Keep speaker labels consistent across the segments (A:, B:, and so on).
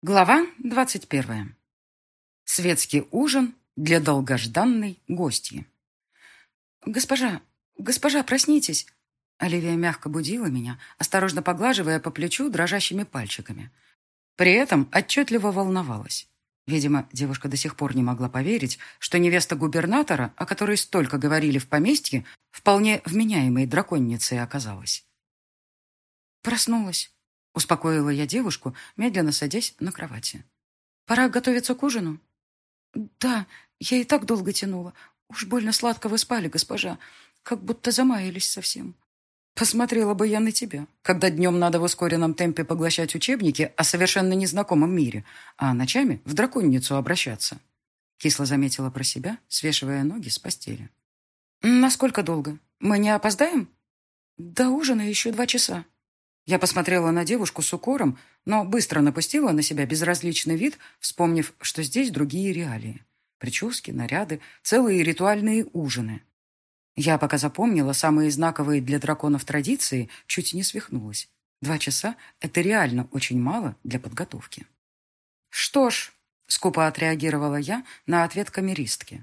A: Глава двадцать первая. Светский ужин для долгожданной гостьи. «Госпожа, госпожа, проснитесь!» Оливия мягко будила меня, осторожно поглаживая по плечу дрожащими пальчиками. При этом отчетливо волновалась. Видимо, девушка до сих пор не могла поверить, что невеста губернатора, о которой столько говорили в поместье, вполне вменяемой драконницей оказалась. Проснулась. Успокоила я девушку, медленно садясь на кровати. «Пора готовиться к ужину?» «Да, я и так долго тянула. Уж больно сладко вы спали, госпожа. Как будто замаялись совсем. Посмотрела бы я на тебя, когда днем надо в ускоренном темпе поглощать учебники о совершенно незнакомом мире, а ночами в драконницу обращаться». Кисло заметила про себя, свешивая ноги с постели. «Насколько долго? Мы не опоздаем?» «До ужина еще два часа», я посмотрела на девушку с укором, но быстро напустила на себя безразличный вид, вспомнив, что здесь другие реалии. Прически, наряды, целые ритуальные ужины. Я пока запомнила самые знаковые для драконов традиции, чуть не свихнулась. Два часа — это реально очень мало для подготовки. «Что ж», — скупо отреагировала я на ответ камеристки,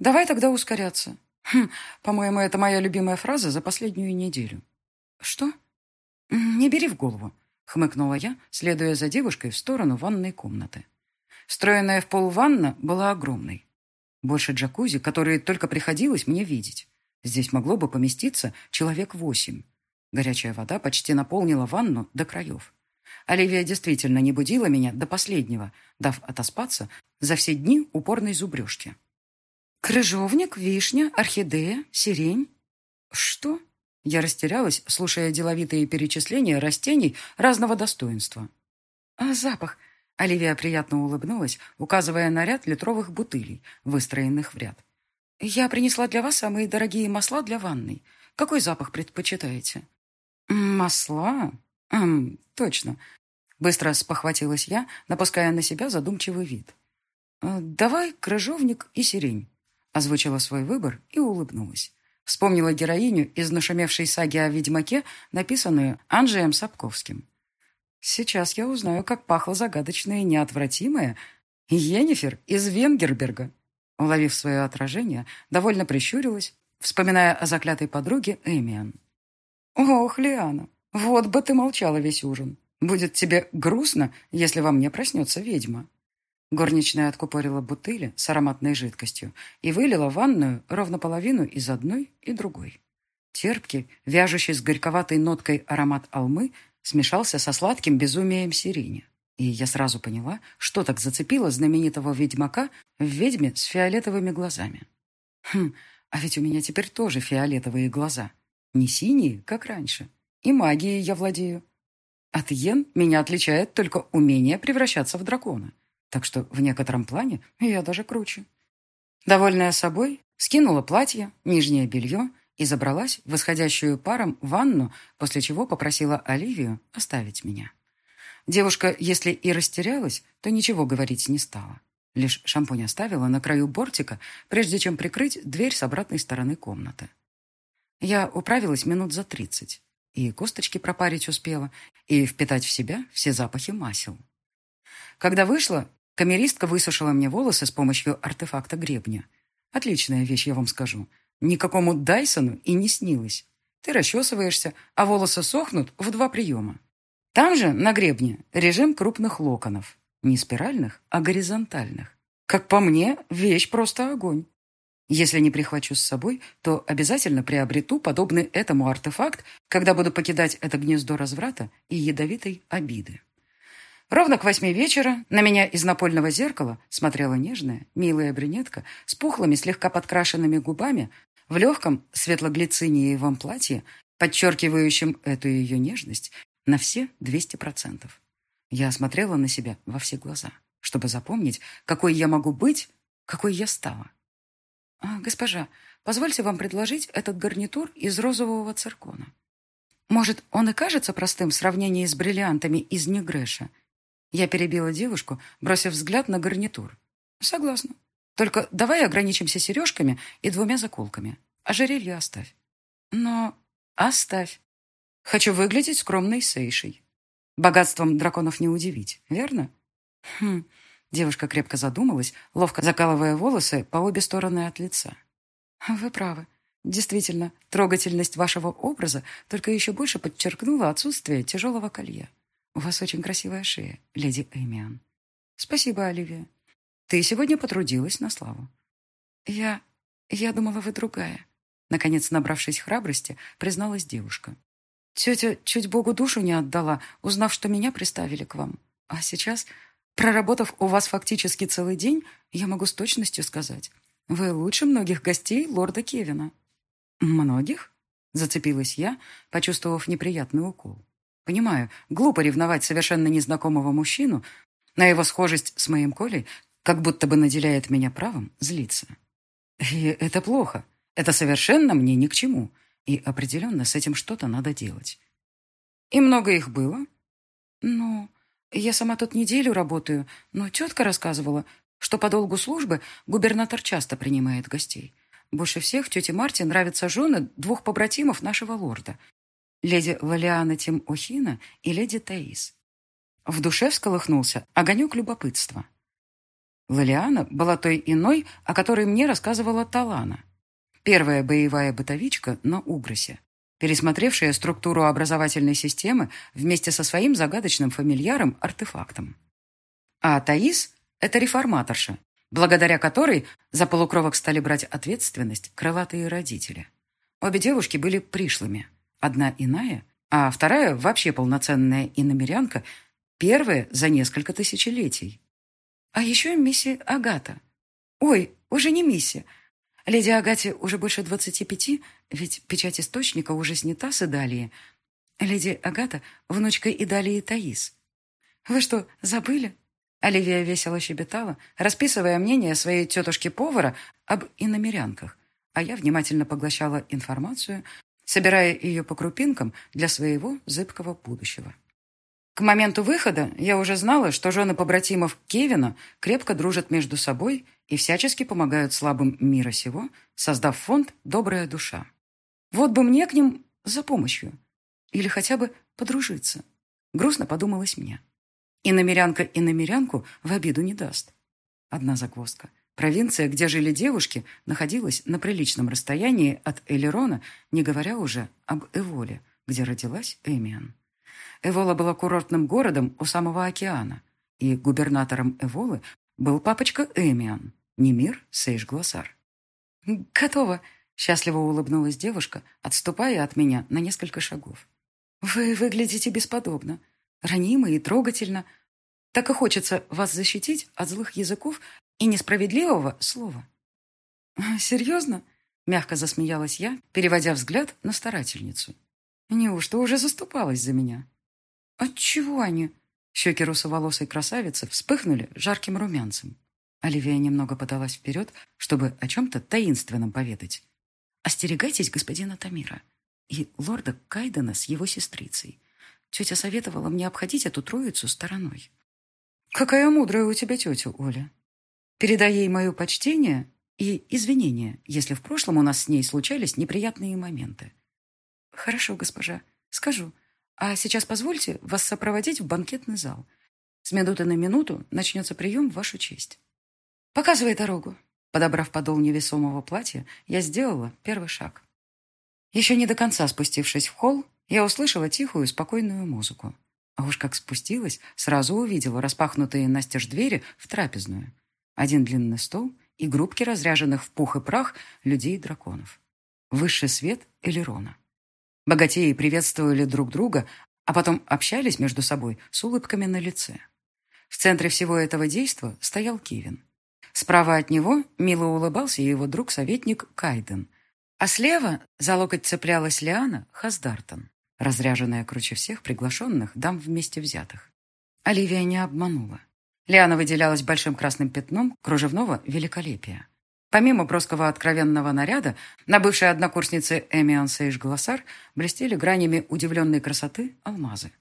A: «давай тогда ускоряться. Хм, по-моему, это моя любимая фраза за последнюю неделю». «Что?» «Не бери в голову», — хмыкнула я, следуя за девушкой в сторону ванной комнаты. Встроенная в пол ванна была огромной. Больше джакузи, которые только приходилось мне видеть. Здесь могло бы поместиться человек восемь. Горячая вода почти наполнила ванну до краев. Оливия действительно не будила меня до последнего, дав отоспаться за все дни упорной зубрежки. «Крыжовник, вишня, орхидея, сирень». «Что?» Я растерялась, слушая деловитые перечисления растений разного достоинства. «А запах?» Оливия приятно улыбнулась, указывая на ряд литровых бутылей, выстроенных в ряд. «Я принесла для вас самые дорогие масла для ванной. Какой запах предпочитаете?» «Масла? Эм, точно». Быстро спохватилась я, напуская на себя задумчивый вид. «Э, «Давай крыжовник и сирень», — озвучила свой выбор и улыбнулась. Вспомнила героиню из нашумевшей саги о Ведьмаке, написанную Анджеем Сапковским. Сейчас я узнаю, как пахло загадочное и неотвратимое Йеннифер из Венгерберга. Уловив свое отражение, довольно прищурилась, вспоминая о заклятой подруге Эмиан. «Ох, Лиана, вот бы ты молчала весь ужин. Будет тебе грустно, если во мне проснется ведьма». Горничная откупорила бутыли с ароматной жидкостью и вылила ванную ровно половину из одной и другой. Терпкий, вяжущий с горьковатой ноткой аромат алмы смешался со сладким безумием сирени. И я сразу поняла, что так зацепило знаменитого ведьмака в ведьме с фиолетовыми глазами. Хм, а ведь у меня теперь тоже фиолетовые глаза. Не синие, как раньше. И магией я владею. От Йен меня отличает только умение превращаться в дракона так что в некотором плане я даже круче. Довольная собой, скинула платье, нижнее белье и забралась в исходящую паром ванну, после чего попросила Оливию оставить меня. Девушка, если и растерялась, то ничего говорить не стала. Лишь шампунь оставила на краю бортика, прежде чем прикрыть дверь с обратной стороны комнаты. Я управилась минут за тридцать. И косточки пропарить успела, и впитать в себя все запахи масел. Когда вышла, Камеристка высушила мне волосы с помощью артефакта гребня. Отличная вещь, я вам скажу. Никакому Дайсону и не снилось. Ты расчесываешься, а волосы сохнут в два приема. Там же, на гребне, режим крупных локонов. Не спиральных, а горизонтальных. Как по мне, вещь просто огонь. Если не прихвачу с собой, то обязательно приобрету подобный этому артефакт, когда буду покидать это гнездо разврата и ядовитой обиды. Ровно к восьми вечера на меня из напольного зеркала смотрела нежная, милая брюнетка с пухлыми, слегка подкрашенными губами в легком светлоглициниевом платье, подчеркивающем эту ее нежность на все двести процентов. Я смотрела на себя во все глаза, чтобы запомнить, какой я могу быть, какой я стала. А, «Госпожа, позвольте вам предложить этот гарнитур из розового циркона. Может, он и кажется простым в сравнении с бриллиантами из Негреша, я перебила девушку, бросив взгляд на гарнитур. Согласна. Только давай ограничимся сережками и двумя заколками. Ожерелье оставь. Но оставь. Хочу выглядеть скромной сейшей. Богатством драконов не удивить, верно? Хм. Девушка крепко задумалась, ловко закалывая волосы по обе стороны от лица. Вы правы. Действительно, трогательность вашего образа только еще больше подчеркнула отсутствие тяжелого колье. У вас очень красивая шея, леди Эмиан. Спасибо, Оливия. Ты сегодня потрудилась на славу. Я... я думала, вы другая. Наконец, набравшись храбрости, призналась девушка. Тетя чуть Богу душу не отдала, узнав, что меня приставили к вам. А сейчас, проработав у вас фактически целый день, я могу с точностью сказать, вы лучше многих гостей лорда Кевина. «Многих?» – зацепилась я, почувствовав неприятный укол. «Понимаю, глупо ревновать совершенно незнакомого мужчину, на его схожесть с моим Колей как будто бы наделяет меня правом злиться. И это плохо. Это совершенно мне ни к чему. И определенно с этим что-то надо делать. И много их было? Ну, я сама тут неделю работаю, но тетка рассказывала, что по долгу службы губернатор часто принимает гостей. Больше всех тете Марте нравятся жены двух побратимов нашего лорда. Леди Лалиана Тим Охина и леди Таис. В душе всколыхнулся огонек любопытства. Лалиана была той иной, о которой мне рассказывала Талана. Первая боевая бытовичка на Угросе, пересмотревшая структуру образовательной системы вместе со своим загадочным фамильяром-артефактом. А Таис – это реформаторша, благодаря которой за полукровок стали брать ответственность крылатые родители. Обе девушки были пришлыми. Одна иная, а вторая вообще полноценная иномерянка, первая за несколько тысячелетий. А еще миссия Агата. Ой, уже не миссия. Леди Агате уже больше двадцати пяти, ведь печать источника уже снята с Идалии. Леди Агата – внучка Идалии Таис. Вы что, забыли? Оливия весело щебетала, расписывая мнение своей тетушки-повара об иномерянках, а я внимательно поглощала информацию, собирая ее по крупинкам для своего зыбкого будущего. К моменту выхода я уже знала, что жены побратимов Кевина крепко дружат между собой и всячески помогают слабым мира сего, создав фонд «Добрая душа». Вот бы мне к ним за помощью. Или хотя бы подружиться. Грустно подумалось мне. И намерянка и намерянку в обиду не даст. Одна загвоздка. Провинция, где жили девушки, находилась на приличном расстоянии от Элерона, не говоря уже об Эволе, где родилась Эмиан. Эвола была курортным городом у самого океана, и губернатором Эволы был папочка Эмиан, Немир Сейш-Глоссар. «Готово!» — счастливо улыбнулась девушка, отступая от меня на несколько шагов. «Вы выглядите бесподобно ранимо и трогательно. Так и хочется вас защитить от злых языков и несправедливого слова. «Серьезно?» — мягко засмеялась я, переводя взгляд на старательницу. «Неужто уже заступалась за меня?» «Отчего они?» Щеки русоволосой красавицы вспыхнули жарким румянцем. Оливия немного подалась вперед, чтобы о чем-то таинственном поведать. «Остерегайтесь господина Тамира и лорда Кайдена с его сестрицей. Тетя советовала мне обходить эту троицу стороной. Какая мудрая у тебя тетя, Оля. Передай ей мое почтение и извинения, если в прошлом у нас с ней случались неприятные моменты. Хорошо, госпожа, скажу. А сейчас позвольте вас сопроводить в банкетный зал. С минуты на минуту начнется прием в вашу честь. Показывай дорогу. Подобрав подол невесомого платья, я сделала первый шаг. Еще не до конца спустившись в холл, я услышала тихую, спокойную музыку. А уж как спустилась, сразу увидела распахнутые настежь двери в трапезную. Один длинный стол и группки разряженных в пух и прах людей и драконов. Высший свет Элерона. Богатеи приветствовали друг друга, а потом общались между собой с улыбками на лице. В центре всего этого действа стоял Кевин. Справа от него мило улыбался его друг-советник Кайден, а слева за локоть цеплялась Лиана Хаздартон разряженная круче всех приглашенных дам вместе взятых. Оливия не обманула. Лиана выделялась большим красным пятном кружевного великолепия. Помимо броского откровенного наряда, на бывшей однокурснице Эмиан Сейш Глоссар блестели гранями удивленной красоты алмазы.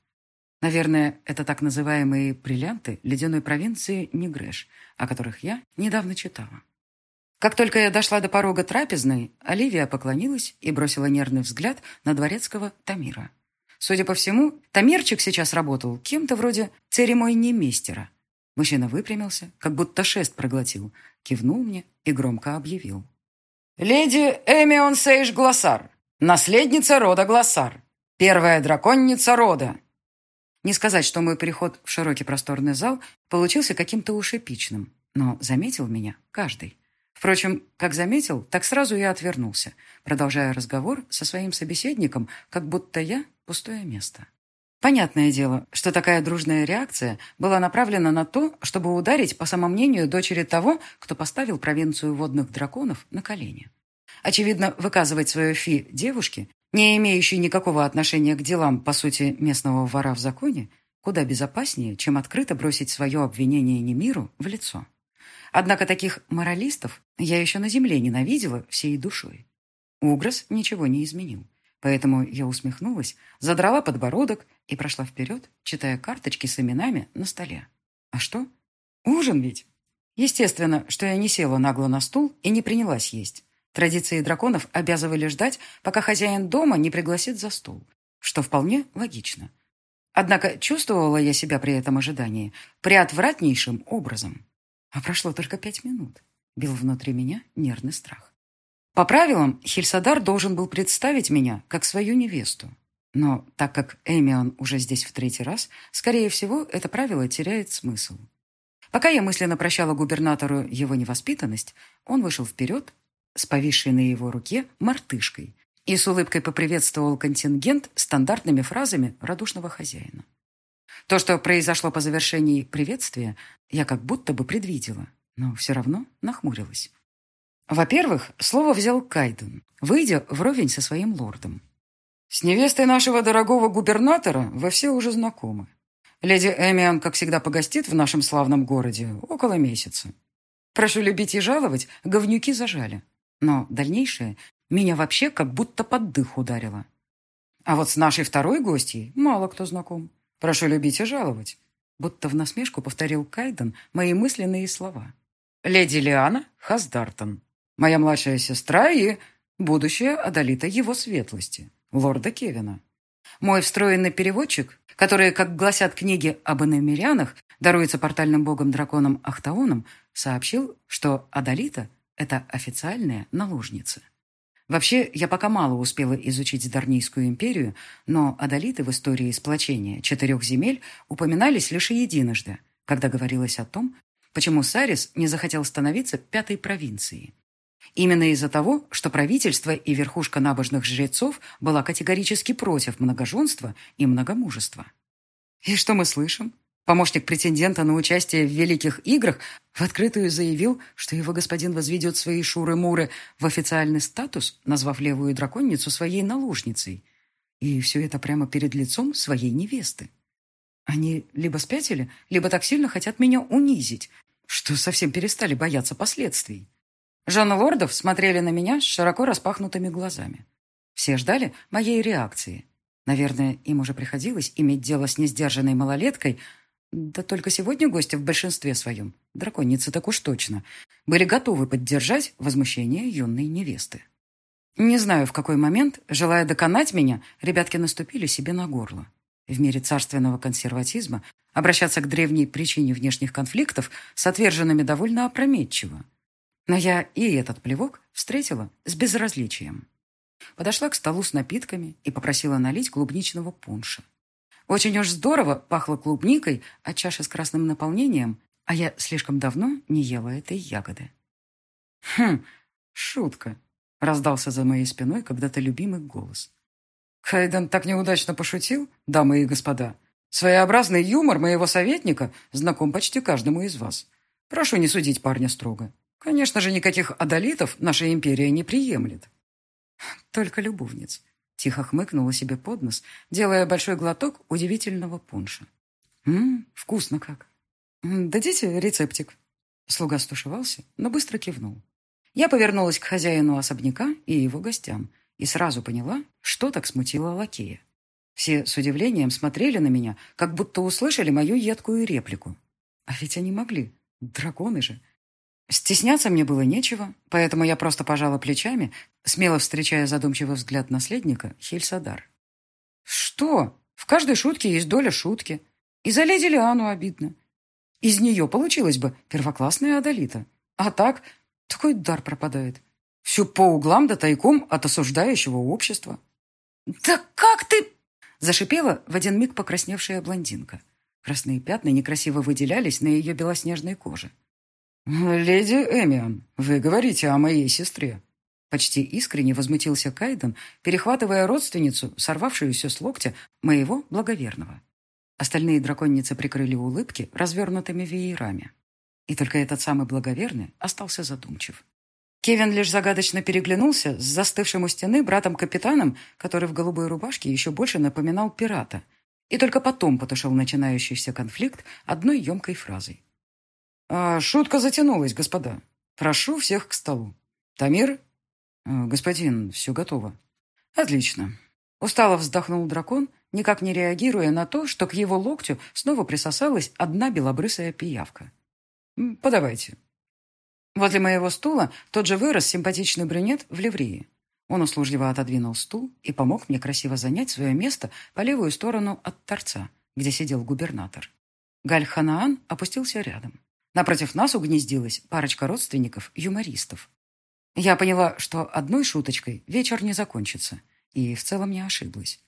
A: Наверное, это так называемые бриллианты ледяной провинции Нигреш, о которых я недавно читала. Как только я дошла до порога трапезной, Оливия поклонилась и бросила нервный взгляд на дворецкого Тамира. Судя по всему, Тамирчик сейчас работал кем-то вроде церемонии мистера. Мужчина выпрямился, как будто шест проглотил, кивнул мне и громко объявил. «Леди Эмион Сейш Глоссар, наследница рода Глоссар, первая драконница рода». Не сказать, что мой переход в широкий просторный зал получился каким-то уж эпичным, но заметил меня каждый. Впрочем, как заметил, так сразу и отвернулся, продолжая разговор со своим собеседником, как будто я пустое место. Понятное дело, что такая дружная реакция была направлена на то, чтобы ударить, по самомнению, дочери того, кто поставил провинцию водных драконов на колени. Очевидно, выказывать свое фи девушке, не имеющей никакого отношения к делам, по сути, местного вора в законе, куда безопаснее, чем открыто бросить свое обвинение Немиру в лицо. Однако таких моралистов я еще на земле ненавидела всей душой. Угрос ничего не изменил. Поэтому я усмехнулась, задрала подбородок и прошла вперед, читая карточки с именами на столе. А что? Ужин ведь? Естественно, что я не села нагло на стул и не принялась есть. Традиции драконов обязывали ждать, пока хозяин дома не пригласит за стол, что вполне логично. Однако чувствовала я себя при этом ожидании приотвратнейшим образом. А прошло только пять минут. Бил внутри меня нервный страх. По правилам, Хельсадар должен был представить меня как свою невесту. Но так как Эмион уже здесь в третий раз, скорее всего, это правило теряет смысл. Пока я мысленно прощала губернатору его невоспитанность, он вышел вперед с повисшей на его руке мартышкой и с улыбкой поприветствовал контингент стандартными фразами радушного хозяина. То, что произошло по завершении приветствия, я как будто бы предвидела, но все равно нахмурилась. Во-первых, слово взял Кайден, выйдя вровень со своим лордом. «С невестой нашего дорогого губернатора вы все уже знакомы. Леди Эмиан, как всегда, погостит в нашем славном городе около месяца. Прошу любить и жаловать, говнюки зажали. Но дальнейшее меня вообще как будто под дых ударило. А вот с нашей второй гостьей мало кто знаком. Прошу любить и жаловать. Будто в насмешку повторил Кайден мои мысленные слова. Леди Лиана Хаздартон. Моя младшая сестра и будущая Адалита его светлости, лорда Кевина. Мой встроенный переводчик, который, как гласят книги об иномерянах, даруется портальным богом-драконом Ахтаоном, сообщил, что Адалита – это официальная наложница. Вообще, я пока мало успела изучить Дарнийскую империю, но Адалиты в истории сплочения четырех земель упоминались лишь единожды, когда говорилось о том, почему Сарис не захотел становиться пятой провинцией. Именно из-за того, что правительство и верхушка набожных жрецов была категорически против многоженства и многомужества. И что мы слышим? Помощник претендента на участие в Великих Играх в открытую заявил, что его господин возведет свои шуры-муры в официальный статус, назвав левую драконницу своей наложницей. И все это прямо перед лицом своей невесты. Они либо спятили, либо так сильно хотят меня унизить, что совсем перестали бояться последствий. Жанна Лордов смотрели на меня с широко распахнутыми глазами. Все ждали моей реакции. Наверное, им уже приходилось иметь дело с несдержанной малолеткой, да только сегодня гости в большинстве своем, драконицы так уж точно, были готовы поддержать возмущение юной невесты. Не знаю, в какой момент, желая доконать меня, ребятки наступили себе на горло. В мире царственного консерватизма обращаться к древней причине внешних конфликтов с отверженными довольно опрометчиво. Но я и этот плевок встретила с безразличием. Подошла к столу с напитками и попросила налить клубничного пунша. Очень уж здорово пахло клубникой, а чаша с красным наполнением, а я слишком давно не ела этой ягоды. «Хм, шутка», — раздался за моей спиной когда-то любимый голос. Хайден так неудачно пошутил, дамы и господа. Своеобразный юмор моего советника знаком почти каждому из вас. Прошу не судить парня строго. Конечно же, никаких адалитов наша империя не приемлет. Только любовниц. Тихо хмыкнула себе под нос, делая большой глоток удивительного пунша. «Ммм, вкусно как!» «Дадите рецептик?» Слуга стушевался, но быстро кивнул. Я повернулась к хозяину особняка и его гостям и сразу поняла, что так смутило лакея. Все с удивлением смотрели на меня, как будто услышали мою едкую реплику. А ведь они могли. Драконы же. Стесняться мне было нечего, поэтому я просто пожала плечами, смело встречая задумчивый взгляд наследника Хельсадар. «Что? В каждой шутке есть доля шутки. И за леди Лиану обидно. Из нее получилась бы первоклассная Адалита. А так, такой дар пропадает. Все по углам да тайком от осуждающего общества. «Да как ты...» – зашипела в один миг покрасневшая блондинка. Красные пятна некрасиво выделялись на ее белоснежной коже. «Леди Эмиан, вы говорите о моей сестре». Почти искренне возмутился Кайден, перехватывая родственницу, сорвавшуюся с локтя моего благоверного. Остальные драконницы прикрыли улыбки развернутыми веерами. И только этот самый благоверный остался задумчив. Кевин лишь загадочно переглянулся с застывшим у стены братом-капитаном, который в голубой рубашке еще больше напоминал пирата, и только потом потушил начинающийся конфликт одной емкой фразой. «А, «Шутка затянулась, господа. Прошу всех к столу. Тамир?» «А, «Господин, все готово». «Отлично». Устало вздохнул дракон, никак не реагируя на то, что к его локтю снова присосалась одна белобрысая пиявка. «Подавайте». Возле моего стула тот же вырос симпатичный брюнет в ливрее. Он услужливо отодвинул стул и помог мне красиво занять свое место по левую сторону от торца, где сидел губернатор. Галь Ханаан опустился рядом. Напротив нас угнездилась парочка родственников-юмористов. Я поняла, что одной шуточкой вечер не закончится, и в целом не ошиблась.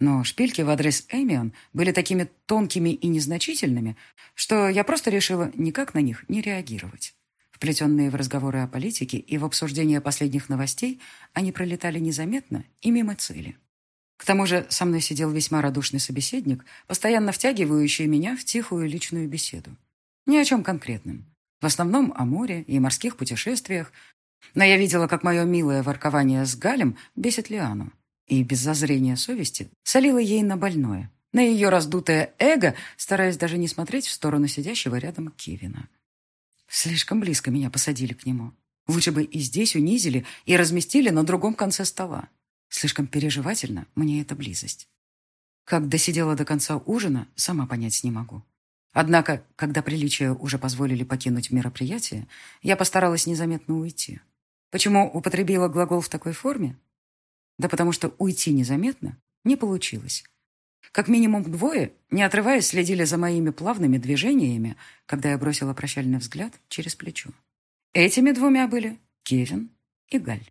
A: Но шпильки в адрес Эмион были такими тонкими и незначительными, что я просто решила никак на них не реагировать. Вплетенные в разговоры о политике и в обсуждение последних новостей, они пролетали незаметно и мимо цели. К тому же со мной сидел весьма радушный собеседник, постоянно втягивающий меня в тихую личную беседу. Ни о чем конкретном. В основном о море и морских путешествиях. Но я видела, как мое милое воркование с Галем бесит Лиану. И без зазрения совести солила ей на больное, на ее раздутое эго, стараясь даже не смотреть в сторону сидящего рядом Кевина. Слишком близко меня посадили к нему. Лучше бы и здесь унизили и разместили на другом конце стола. Слишком переживательно мне эта близость. Как досидела до конца ужина, сама понять не могу. Однако, когда приличия уже позволили покинуть мероприятие, я постаралась незаметно уйти. Почему употребила глагол в такой форме? Да потому что уйти незаметно не получилось. Как минимум двое, не отрываясь, следили за моими плавными движениями, когда я бросила прощальный взгляд через плечо. Этими двумя были Кевин и Галь.